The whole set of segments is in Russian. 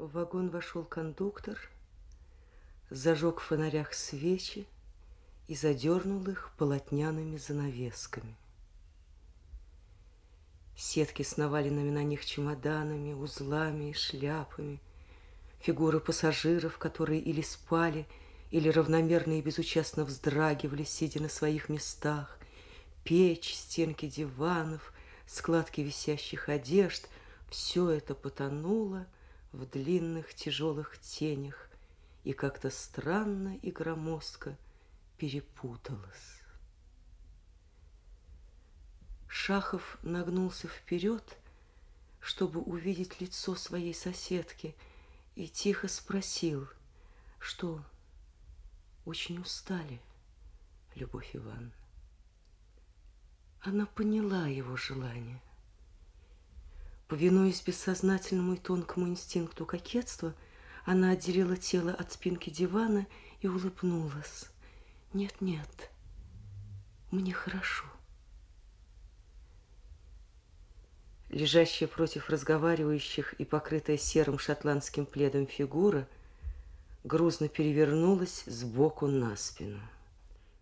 В вагон вошел кондуктор, зажег в фонарях свечи и задернул их полотняными занавесками. Сетки с наваленными на них чемоданами, узлами и шляпами, фигуры пассажиров, которые или спали, или равномерно и безучастно вздрагивали, сидя на своих местах, печь, стенки диванов, складки висящих одежд — все это потонуло — в длинных тяжелых тенях и как-то странно и громоздко перепуталась. Шахов нагнулся вперед, чтобы увидеть лицо своей соседки, и тихо спросил, что очень устали, Любовь Ивановна. Она поняла его желание – Повинуясь бессознательному и тонкому инстинкту кокетства, она отделила тело от спинки дивана и улыбнулась. «Нет, нет, мне хорошо». Лежащая против разговаривающих и покрытая серым шотландским пледом фигура грузно перевернулась сбоку на спину.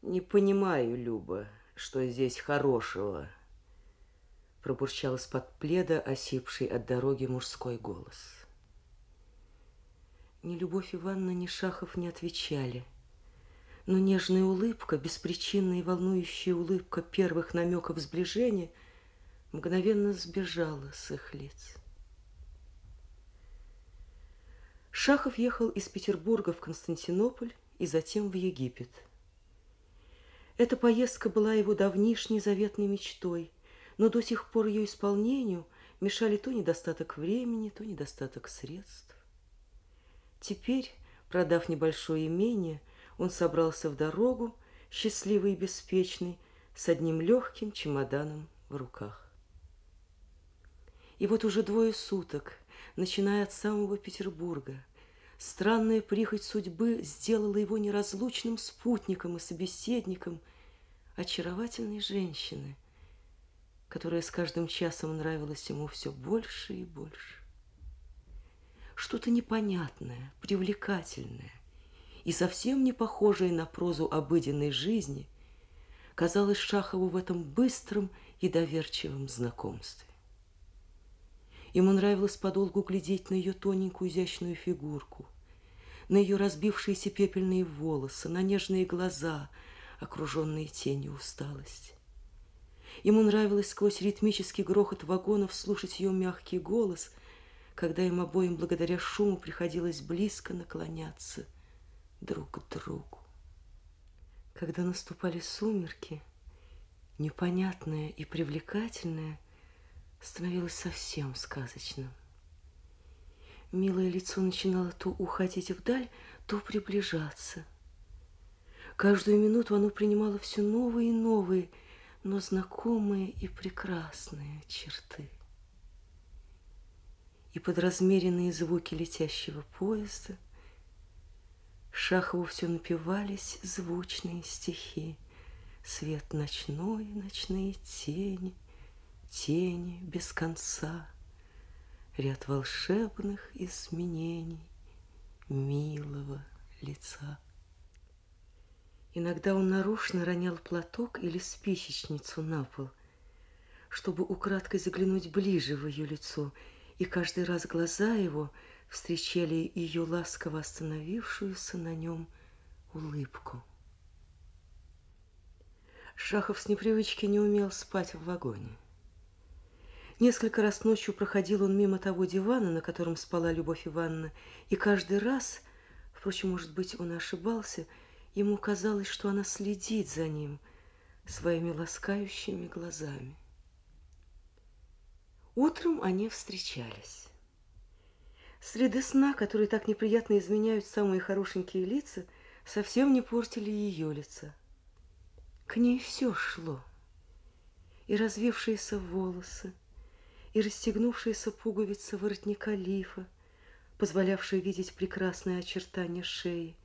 «Не понимаю, Люба, что здесь хорошего», пробурчал из-под пледа осипший от дороги мужской голос. Ни Любовь Ивановна, ни Шахов не отвечали. Но нежная улыбка, беспричинная и волнующая улыбка первых намеков сближения мгновенно сбежала с их лиц. Шахов ехал из Петербурга в Константинополь и затем в Египет. Эта поездка была его давнишней заветной мечтой – но до сих пор ее исполнению мешали то недостаток времени, то недостаток средств. Теперь, продав небольшое имение, он собрался в дорогу, счастливый и беспечный, с одним легким чемоданом в руках. И вот уже двое суток, начиная от самого Петербурга, странная прихоть судьбы сделала его неразлучным спутником и собеседником очаровательной женщины – которая с каждым часом нравилась ему все больше и больше. Что-то непонятное, привлекательное и совсем не похожее на прозу обыденной жизни казалось Шахову в этом быстром и доверчивом знакомстве. Ему нравилось подолгу глядеть на ее тоненькую изящную фигурку, на ее разбившиеся пепельные волосы, на нежные глаза, окруженные тенью усталости. Ему нравилось сквозь ритмический грохот вагонов слушать ее мягкий голос, когда им обоим благодаря шуму приходилось близко наклоняться друг к другу. Когда наступали сумерки, непонятное и привлекательное становилось совсем сказочным. Милое лицо начинало то уходить вдаль, то приближаться. Каждую минуту оно принимало все новые и новые но знакомые и прекрасные черты. И под размеренные звуки летящего поезда Шахову все напевались звучные стихи. Свет ночной, ночные тени, тени без конца, Ряд волшебных изменений милого лица. Иногда он нарочно ронял платок или спичечницу на пол, чтобы украдкой заглянуть ближе в ее лицо, и каждый раз глаза его встречали ее ласково остановившуюся на нем улыбку. Шахов с непривычки не умел спать в вагоне. Несколько раз ночью проходил он мимо того дивана, на котором спала Любовь Ивановна, и каждый раз, впрочем, может быть, он ошибался – Ему казалось, что она следит за ним своими ласкающими глазами. Утром они встречались. Среды сна, которые так неприятно изменяют самые хорошенькие лица, совсем не портили ее лица. К ней все шло. И развившиеся волосы, и расстегнувшиеся пуговицы воротника лифа, позволявшие видеть прекрасные очертания шеи,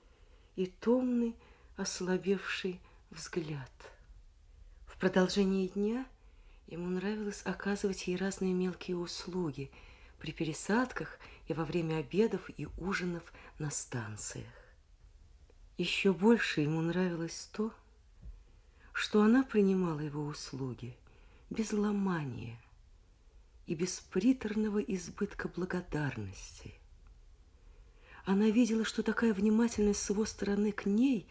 и томный, ослабевший взгляд. В продолжении дня ему нравилось оказывать ей разные мелкие услуги, при пересадках и во время обедов и ужинов на станциях. Еще больше ему нравилось то, что она принимала его услуги без ломания и без приторного избытка благодарности. Она видела, что такая внимательность с его стороны к ней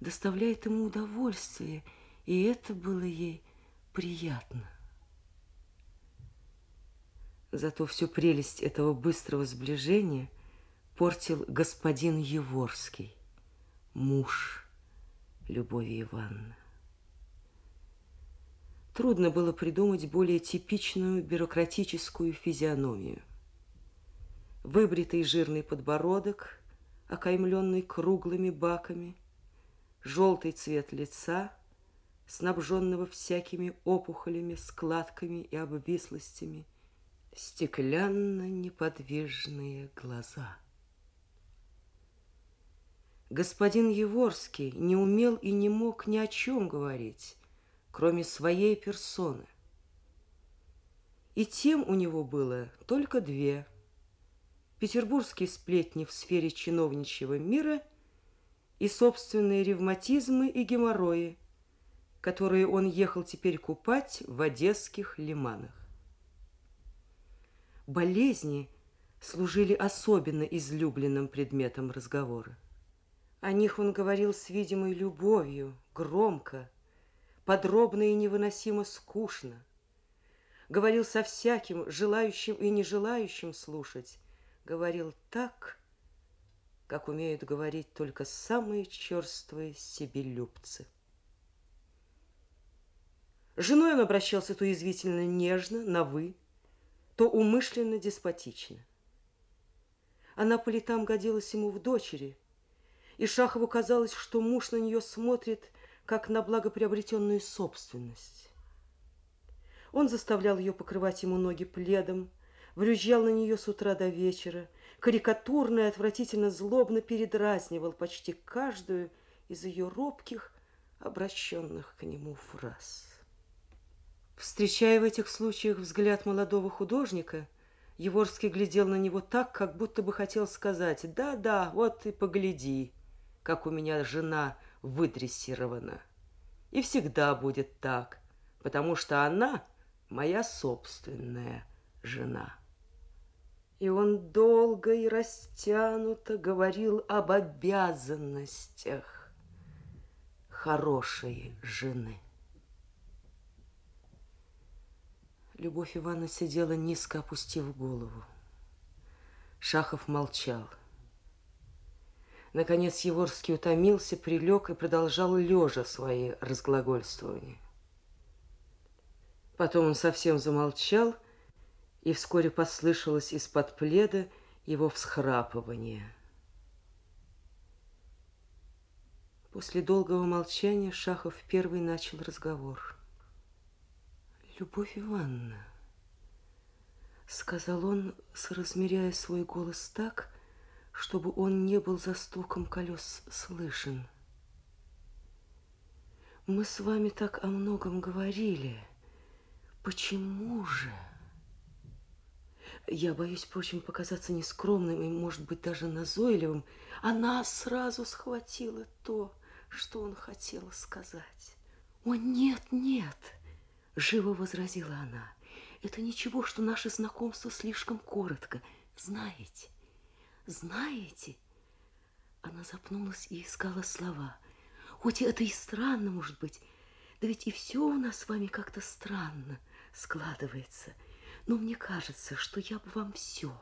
доставляет ему удовольствие, и это было ей приятно. Зато всю прелесть этого быстрого сближения портил господин Еворский муж Любови Ивановны. Трудно было придумать более типичную бюрократическую физиономию. Выбритый жирный подбородок, окаймленный круглыми баками, желтый цвет лица, снабженного всякими опухолями, складками и обвислостями, стеклянно-неподвижные глаза – Господин Еворский не умел и не мог ни о чем говорить, кроме своей персоны. И тем у него было только две. Петербургские сплетни в сфере чиновничьего мира и собственные ревматизмы и геморрои, которые он ехал теперь купать в одесских лиманах. Болезни служили особенно излюбленным предметом разговора. О них он говорил с видимой любовью, громко, подробно и невыносимо скучно. Говорил со всяким, желающим и не желающим слушать. Говорил так, как умеют говорить только самые черствые себелюбцы. Женой он обращался то язвительно нежно, на «вы», то умышленно деспотично. Она по летам годилась ему в дочери – и Шахову казалось, что муж на нее смотрит, как на благоприобретенную собственность. Он заставлял ее покрывать ему ноги пледом, врюзжал на нее с утра до вечера, карикатурно и отвратительно злобно передразнивал почти каждую из ее робких, обращенных к нему фраз. Встречая в этих случаях взгляд молодого художника, Еворский глядел на него так, как будто бы хотел сказать «Да-да, вот и погляди, как у меня жена выдрессирована. И всегда будет так, потому что она моя собственная жена. И он долго и растянуто говорил об обязанностях хорошей жены. Любовь Ивановна сидела низко опустив голову. Шахов молчал. Наконец Еворский утомился, прилег и продолжал лежа свои разглагольствования. Потом он совсем замолчал, и вскоре послышалось из-под пледа его всхрапывание. После долгого молчания Шахов первый начал разговор. «Любовь Ивановна», — сказал он, соразмеряя свой голос так, чтобы он не был за стуком колес слышен. Мы с вами так о многом говорили. Почему же? Я боюсь, впрочем, показаться нескромным и, может быть, даже назойливым. Она сразу схватила то, что он хотел сказать. «О, нет, нет!» – живо возразила она. «Это ничего, что наше знакомство слишком коротко. Знаете, знаете, она запнулась и искала слова. Хоть это и странно, может быть, да ведь и все у нас с вами как-то странно складывается. Но мне кажется, что я бы вам все,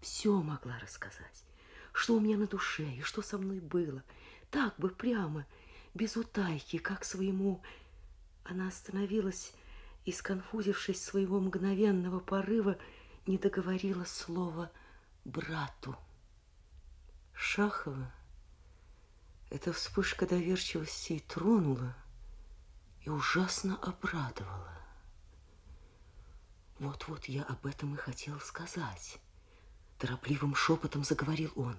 все могла рассказать. Что у меня на душе и что со мной было. Так бы прямо, без утайки, как своему... Она остановилась и, сконфузившись своего мгновенного порыва, не договорила слова брату. Шахова эта вспышка доверчивости и тронула, и ужасно обрадовала. Вот-вот я об этом и хотел сказать. Торопливым шепотом заговорил он.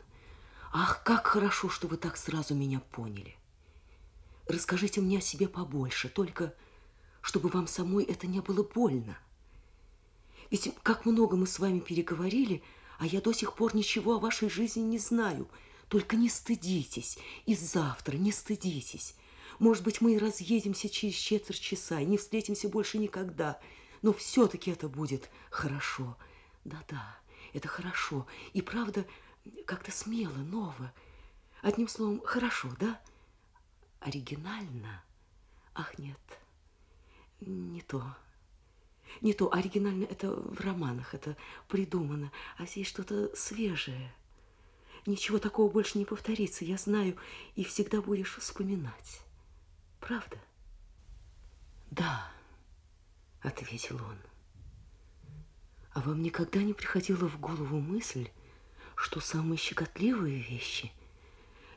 Ах, как хорошо, что вы так сразу меня поняли. Расскажите мне о себе побольше, только чтобы вам самой это не было больно. Ведь как много мы с вами переговорили, а я до сих пор ничего о вашей жизни не знаю. Только не стыдитесь, и завтра не стыдитесь. Может быть, мы и разъедемся через четверть часа, и не встретимся больше никогда. Но все-таки это будет хорошо. Да-да, это хорошо. И правда, как-то смело, ново. Одним словом, хорошо, да? Оригинально? Ах, нет, не то. Не то. Оригинально это в романах, это придумано. А здесь что-то свежее. Ничего такого больше не повторится, я знаю, и всегда будешь вспоминать. Правда? Да, ответил он. А вам никогда не приходила в голову мысль, что самые щекотливые вещи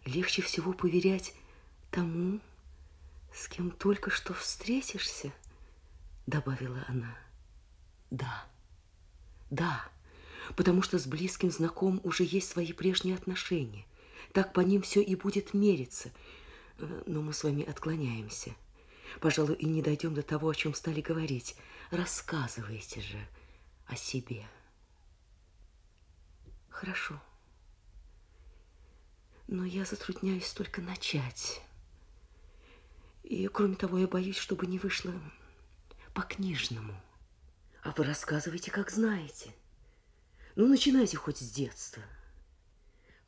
легче всего поверять тому, с кем только что встретишься? Добавила она. Да, да, потому что с близким знакомым уже есть свои прежние отношения. Так по ним все и будет мериться. Э, но мы с вами отклоняемся. Пожалуй, и не дойдем до того, о чем стали говорить. Рассказывайте же о себе. Хорошо. Но я затрудняюсь только начать. И, кроме того, я боюсь, чтобы не вышло по-книжному. А вы рассказывайте, как знаете. Ну, начинайте хоть с детства.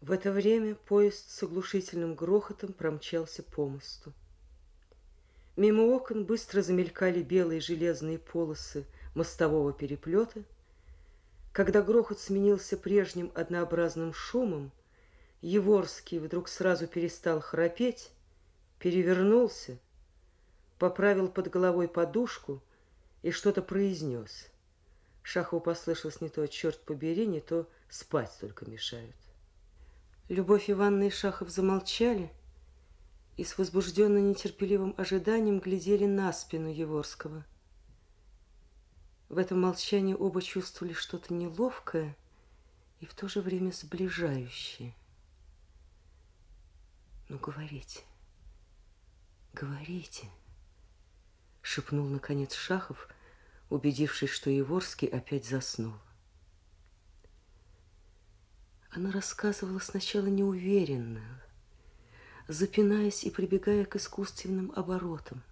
В это время поезд с оглушительным грохотом промчался по мосту. Мимо окон быстро замелькали белые железные полосы мостового переплета. Когда грохот сменился прежним однообразным шумом, Еворский вдруг сразу перестал храпеть, перевернулся, поправил под головой подушку и что-то произнес. Шахову послышалось не то «черт побери», не то «спать только мешают». Любовь Ивановна и Шахов замолчали и с возбужденно нетерпеливым ожиданием глядели на спину Еворского – в этом молчании оба чувствовали что-то неловкое и в то же время сближающее. «Ну, говорите, говорите», — шепнул, наконец, Шахов, убедившись, что Еворский опять заснул. Она рассказывала сначала неуверенно, запинаясь и прибегая к искусственным оборотам.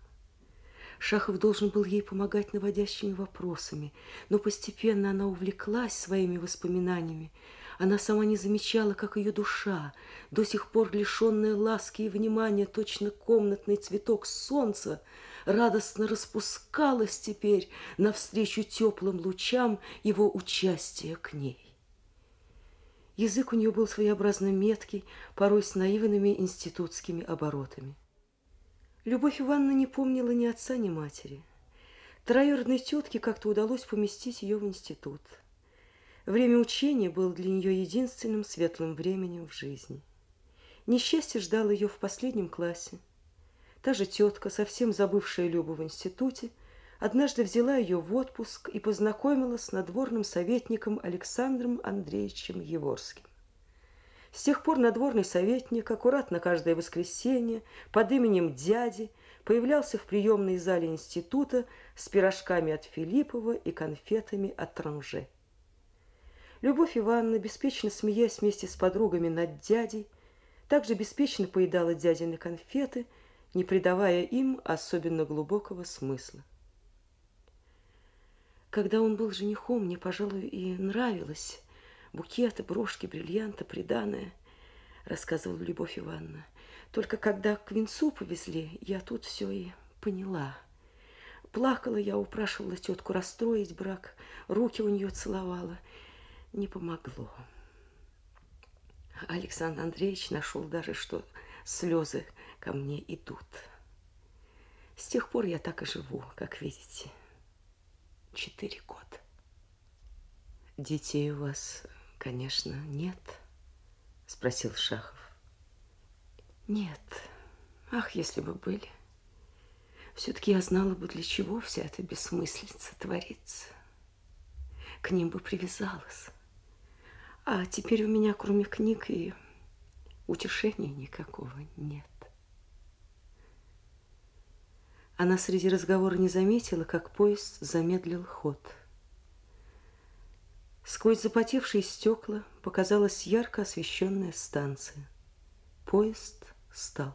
Шахов должен был ей помогать наводящими вопросами, но постепенно она увлеклась своими воспоминаниями. Она сама не замечала, как ее душа, до сих пор лишенная ласки и внимания, точно комнатный цветок солнца, радостно распускалась теперь навстречу теплым лучам его участия к ней. Язык у нее был своеобразно меткий, порой с наивными институтскими оборотами. Любовь Ивановна не помнила ни отца, ни матери. Троюродной тетке как-то удалось поместить ее в институт. Время учения было для нее единственным светлым временем в жизни. Несчастье ждало ее в последнем классе. Та же тетка, совсем забывшая Любу в институте, однажды взяла ее в отпуск и познакомила с надворным советником Александром Андреевичем Еворским. С тех пор надворный советник аккуратно каждое воскресенье под именем дяди появлялся в приемной зале института с пирожками от Филиппова и конфетами от Транже. Любовь Ивановна, беспечно смеясь вместе с подругами над дядей, также беспечно поедала дядины конфеты, не придавая им особенно глубокого смысла. Когда он был женихом, мне, пожалуй, и нравилось букеты, брошки, бриллианты, приданое, рассказывала Любовь Ивановна. Только когда к венцу повезли, я тут все и поняла. Плакала я, упрашивала тетку расстроить брак, руки у нее целовала. Не помогло. Александр Андреевич нашел даже, что слезы ко мне идут. С тех пор я так и живу, как видите. Четыре года. Детей у вас Конечно, нет, спросил Шахов. Нет. Ах, если бы были. Все-таки я знала бы, для чего вся эта бессмыслица творится. К ним бы привязалась. А теперь у меня, кроме книг, и утешения никакого нет. Она среди разговора не заметила, как поезд замедлил ход – Сквозь запотевшие стекла показалась ярко освещенная станция. Поезд стал.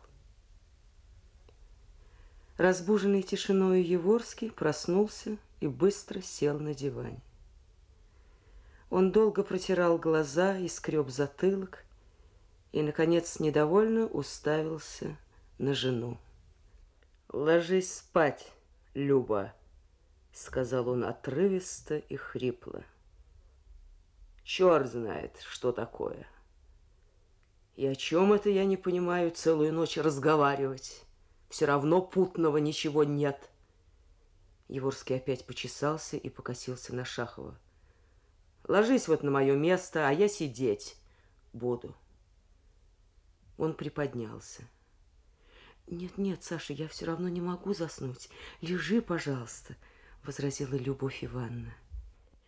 Разбуженный тишиною Еворский проснулся и быстро сел на диване. Он долго протирал глаза и скреб затылок, и, наконец, недовольно уставился на жену. «Ложись спать, Люба», — сказал он отрывисто и хрипло. «Черт знает, что такое. И о чем это я не понимаю целую ночь разговаривать? Все равно путного ничего нет». Еворский опять почесался и покосился на Шахова. Ложись вот на мое место, а я сидеть буду. Он приподнялся. Нет, нет, Саша, я все равно не могу заснуть. Лежи, пожалуйста, возразила Любовь Ивановна.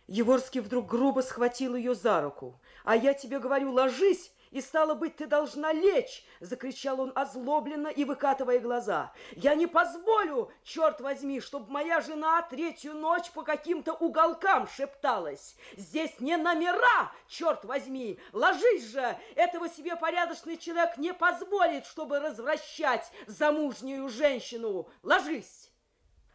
Еворский вдруг грубо схватил ее за руку. А я тебе говорю, ложись, и, стало быть, ты должна лечь!» — закричал он озлобленно и выкатывая глаза. «Я не позволю, черт возьми, чтобы моя жена третью ночь по каким-то уголкам шепталась. Здесь не номера, черт возьми! Ложись же! Этого себе порядочный человек не позволит, чтобы развращать замужнюю женщину. Ложись!»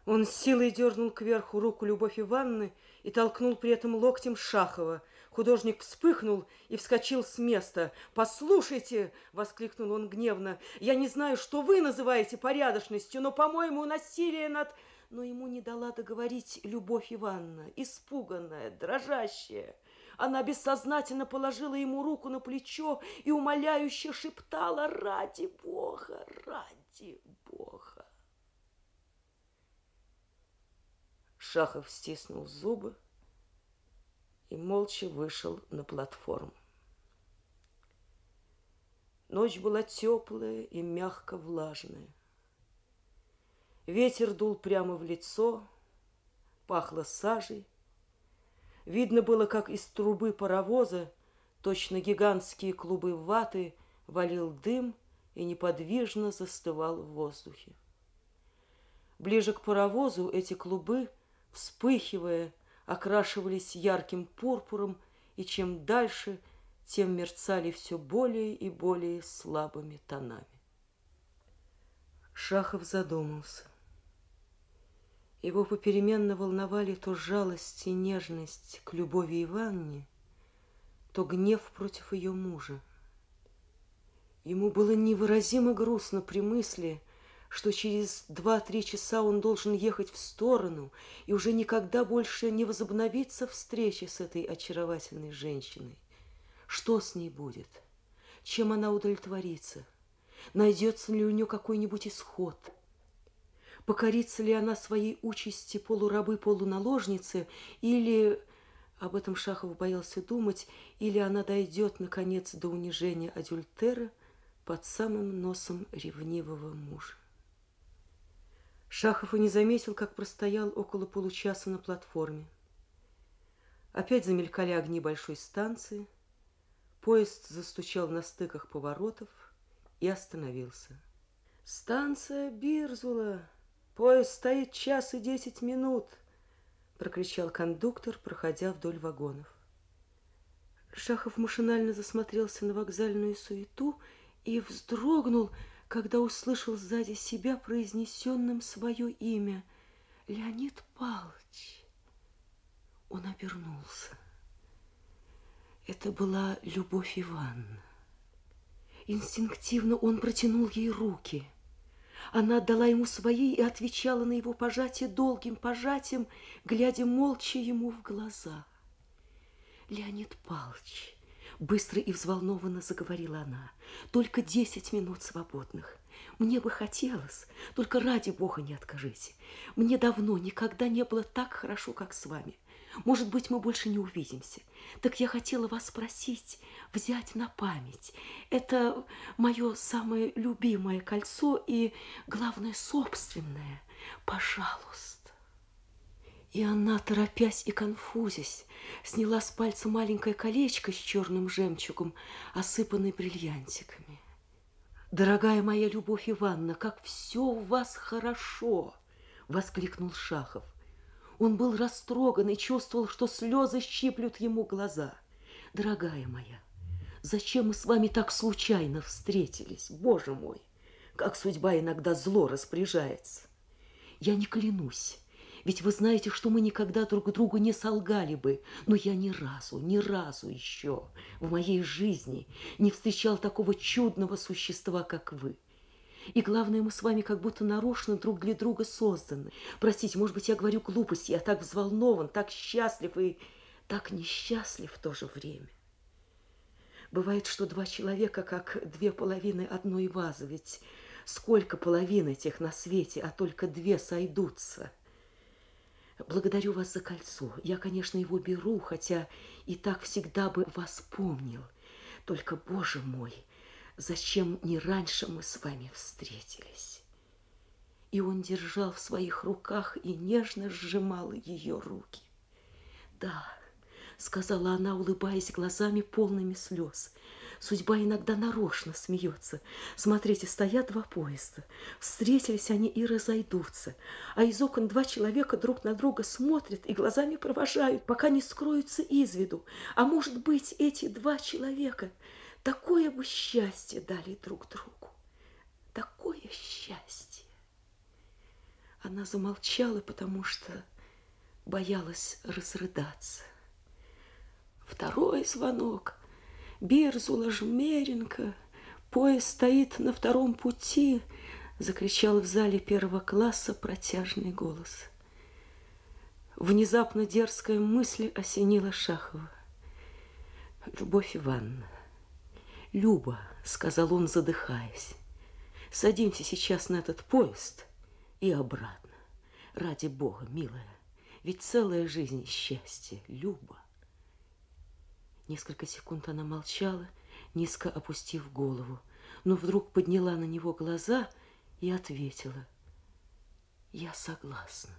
Он силой дернул кверху руку Любовь Ивановны и толкнул при этом локтем Шахова – Художник вспыхнул и вскочил с места. «Послушайте!» — воскликнул он гневно. «Я не знаю, что вы называете порядочностью, но, по-моему, насилие над...» Но ему не дала договорить Любовь Ивановна, испуганная, дрожащая. Она бессознательно положила ему руку на плечо и умоляюще шептала «Ради Бога! Ради Бога!» Шахов стиснул зубы, и молча вышел на платформу. Ночь была теплая и мягко влажная. Ветер дул прямо в лицо, пахло сажей. Видно было, как из трубы паровоза, точно гигантские клубы ваты, валил дым и неподвижно застывал в воздухе. Ближе к паровозу эти клубы, вспыхивая, окрашивались ярким пурпуром, и чем дальше, тем мерцали все более и более слабыми тонами. Шахов задумался. Его попеременно волновали то жалость и нежность к Любови Ивановне, то гнев против ее мужа. Ему было невыразимо грустно при мысли, что через два-три часа он должен ехать в сторону, и уже никогда больше не возобновится встреча с этой очаровательной женщиной. Что с ней будет? Чем она удовлетворится? Найдется ли у нее какой-нибудь исход? Покорится ли она своей участи полурабы-полуналожницы, или, об этом Шахов боялся думать, или она дойдет, наконец, до унижения адюльтера под самым носом ревнивого мужа? Шахов и не заметил, как простоял около получаса на платформе. Опять замелькали огни большой станции. Поезд застучал на стыках поворотов и остановился. «Станция Бирзула! Поезд стоит час и десять минут!» прокричал кондуктор, проходя вдоль вагонов. Шахов машинально засмотрелся на вокзальную суету и вздрогнул, когда услышал сзади себя произнесенным свое имя Леонид Павлович. Он обернулся. Это была Любовь Ивановна. Инстинктивно он протянул ей руки. Она отдала ему свои и отвечала на его пожатие долгим пожатием, глядя молча ему в глаза. Леонид Павлович, Быстро и взволнованно заговорила она. Только десять минут свободных. Мне бы хотелось, только ради Бога не откажите. Мне давно никогда не было так хорошо, как с вами. Может быть, мы больше не увидимся. Так я хотела вас спросить, взять на память. Это мое самое любимое кольцо и, главное, собственное. Пожалуйста. И она, торопясь и конфузясь, сняла с пальца маленькое колечко с черным жемчугом, осыпанное бриллиантиками. «Дорогая моя Любовь Ивановна, как все у вас хорошо!» — воскликнул Шахов. Он был растроган и чувствовал, что слезы щиплют ему глаза. Дорогая моя, зачем мы с вами так случайно встретились? Боже мой, как судьба иногда зло распоряжается. Я не клянусь, ведь вы знаете, что мы никогда друг другу не солгали бы. Но я ни разу, ни разу еще в моей жизни не встречал такого чудного существа, как вы. И главное, мы с вами как будто нарочно друг для друга созданы. Простите, может быть, я говорю глупости, я так взволнован, так счастлив и так несчастлив в то же время. Бывает, что два человека, как две половины одной вазы, ведь сколько половин этих на свете, а только две сойдутся – Благодарю вас за кольцо. Я, конечно, его беру, хотя и так всегда бы вас помнил. Только, Боже мой, зачем не раньше мы с вами встретились? И он держал в своих руках и нежно сжимал ее руки. Да, сказала она, улыбаясь глазами полными слез. Судьба иногда нарочно смеется. Смотрите, стоят два поезда. Встретились они и разойдутся. А из окон два человека друг на друга смотрят и глазами провожают, пока не скроются из виду. А может быть, эти два человека такое бы счастье дали друг другу. Такое счастье. Она замолчала, потому что боялась разрыдаться. Второй звонок. Бирзула, Жмеренко, поезд стоит на втором пути, закричал в зале первого класса протяжный голос. Внезапно дерзкая мысль осенила Шахова. Любовь Ивановна, Люба, сказал он, задыхаясь, садимся сейчас на этот поезд и обратно. Ради Бога, милая, ведь целая жизнь счастья, Люба. Несколько секунд она молчала, низко опустив голову, но вдруг подняла на него глаза и ответила. «Я согласна».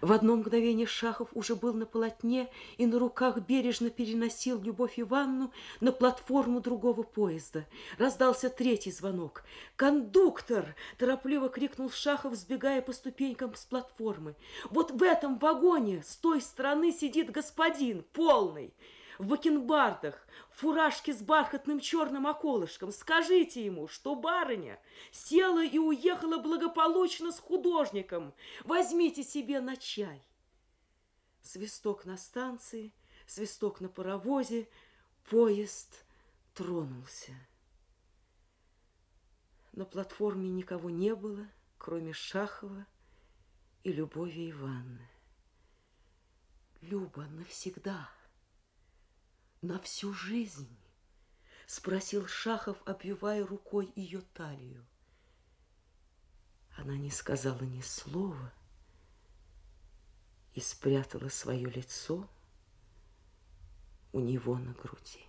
В одно мгновение Шахов уже был на полотне и на руках бережно переносил Любовь Ивановну на платформу другого поезда. Раздался третий звонок. «Кондуктор!» – торопливо крикнул Шахов, сбегая по ступенькам с платформы. «Вот в этом вагоне с той стороны сидит господин, полный!» В бакенбардах, в фуражке с бархатным черным околышком. Скажите ему, что барыня села и уехала благополучно с художником. Возьмите себе на чай. Свисток на станции, свисток на паровозе, поезд тронулся. На платформе никого не было, кроме Шахова и Любови Ивановны. Люба навсегда – на всю жизнь? Спросил Шахов, обвивая рукой ее талию. Она не сказала ни слова и спрятала свое лицо у него на груди.